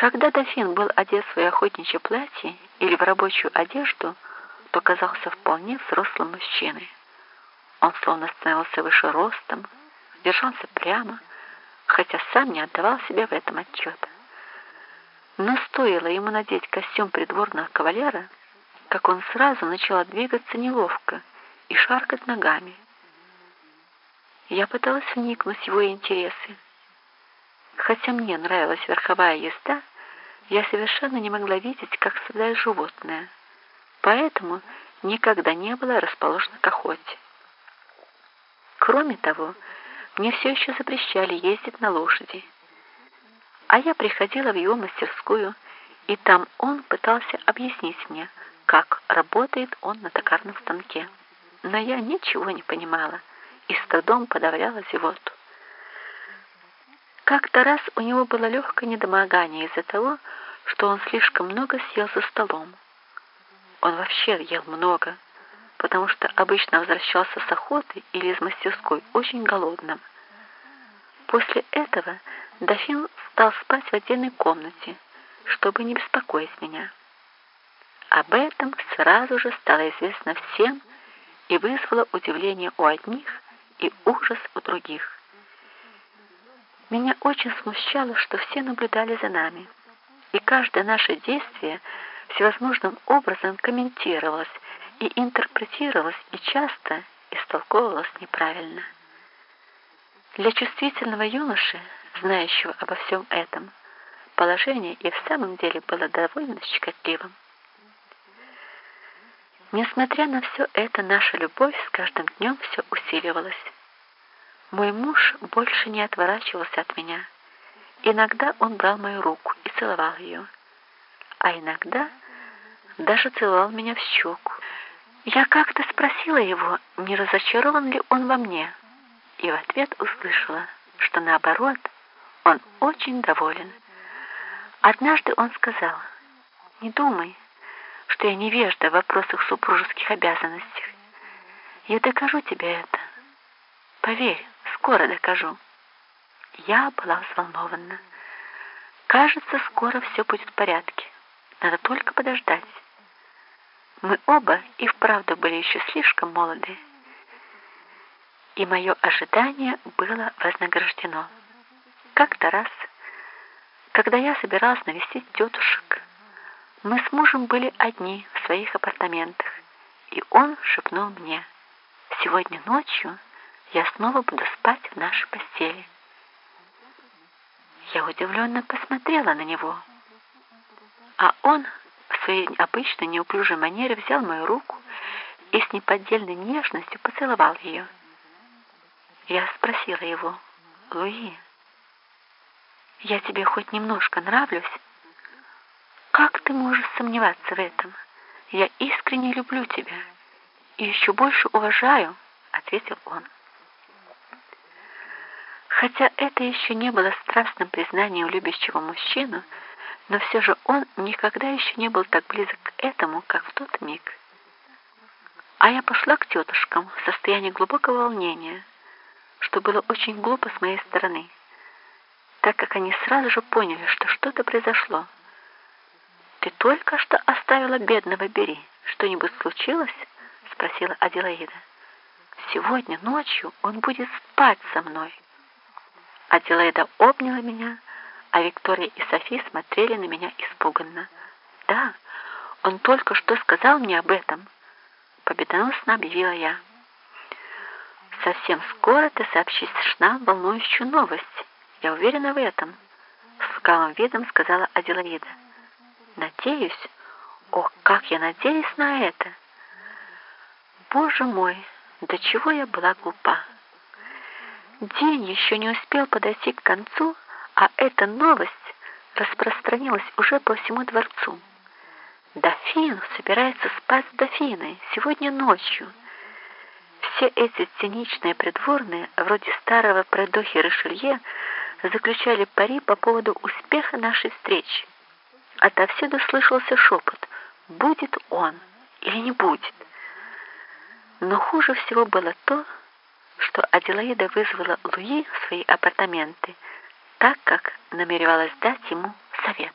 Когда дофин был одет в свое охотничье платье или в рабочую одежду, то казался вполне взрослым мужчиной. Он словно становился выше ростом, держался прямо, хотя сам не отдавал себе в этом отчета. Но стоило ему надеть костюм придворного кавалера, как он сразу начал двигаться неловко и шаркать ногами. Я пыталась вникнуть в его интересы. Хотя мне нравилась верховая езда, я совершенно не могла видеть, как страдает животное, поэтому никогда не была расположена к охоте. Кроме того, мне все еще запрещали ездить на лошади. А я приходила в его мастерскую, и там он пытался объяснить мне, как работает он на токарном станке. Но я ничего не понимала и с трудом подавляла зевоту. Как-то раз у него было легкое недомогание из-за того, что он слишком много съел за столом. Он вообще ел много, потому что обычно возвращался с охоты или из мастерской очень голодным. После этого дофин стал спать в отдельной комнате, чтобы не беспокоить меня. Об этом сразу же стало известно всем и вызвало удивление у одних и ужас у других. Меня очень смущало, что все наблюдали за нами, и каждое наше действие всевозможным образом комментировалось и интерпретировалось, и часто истолковывалось неправильно. Для чувствительного юноши, знающего обо всем этом, положение и в самом деле было довольно щекотливым. Несмотря на все это, наша любовь с каждым днем все усиливалась. Мой муж больше не отворачивался от меня. Иногда он брал мою руку целовал ее, а иногда даже целовал меня в щеку. Я как-то спросила его, не разочарован ли он во мне, и в ответ услышала, что наоборот, он очень доволен. Однажды он сказал, «Не думай, что я невежда в вопросах супружеских обязанностей. Я докажу тебе это. Поверь, скоро докажу. Я была взволнована. Кажется, скоро все будет в порядке. Надо только подождать. Мы оба и вправду были еще слишком молоды. И мое ожидание было вознаграждено. Как-то раз, когда я собиралась навестить тетушек, мы с мужем были одни в своих апартаментах, и он шепнул мне, «Сегодня ночью я снова буду спать в нашей постели. Я удивленно посмотрела на него, а он в своей обычной неуклюжей манере взял мою руку и с неподдельной нежностью поцеловал ее. Я спросила его, «Луи, я тебе хоть немножко нравлюсь?» «Как ты можешь сомневаться в этом? Я искренне люблю тебя и еще больше уважаю», — ответил он. Хотя это еще не было страстным признанием любящего мужчину, но все же он никогда еще не был так близок к этому, как в тот миг. А я пошла к тетушкам в состоянии глубокого волнения, что было очень глупо с моей стороны, так как они сразу же поняли, что что-то произошло. «Ты только что оставила бедного Бери. Что-нибудь случилось?» — спросила Аделаида. «Сегодня ночью он будет спать со мной». Аделаида обняла меня, а Виктория и Софи смотрели на меня испуганно. «Да, он только что сказал мне об этом», — победоносно объявила я. «Совсем скоро ты сообщишь нам волнующую новость. Я уверена в этом», — с лукавым видом сказала Аделаида. «Надеюсь? О, как я надеюсь на это!» «Боже мой, до чего я была глупа!» День еще не успел подойти к концу, а эта новость распространилась уже по всему дворцу. Дофин собирается спать с дофиной сегодня ночью. Все эти циничные придворные, вроде старого продохи Ришелье, заключали пари по поводу успеха нашей встречи. Отовсюду слышался шепот «Будет он или не будет?». Но хуже всего было то, что Аделаида вызвала Луи в свои апартаменты, так как намеревалась дать ему совет.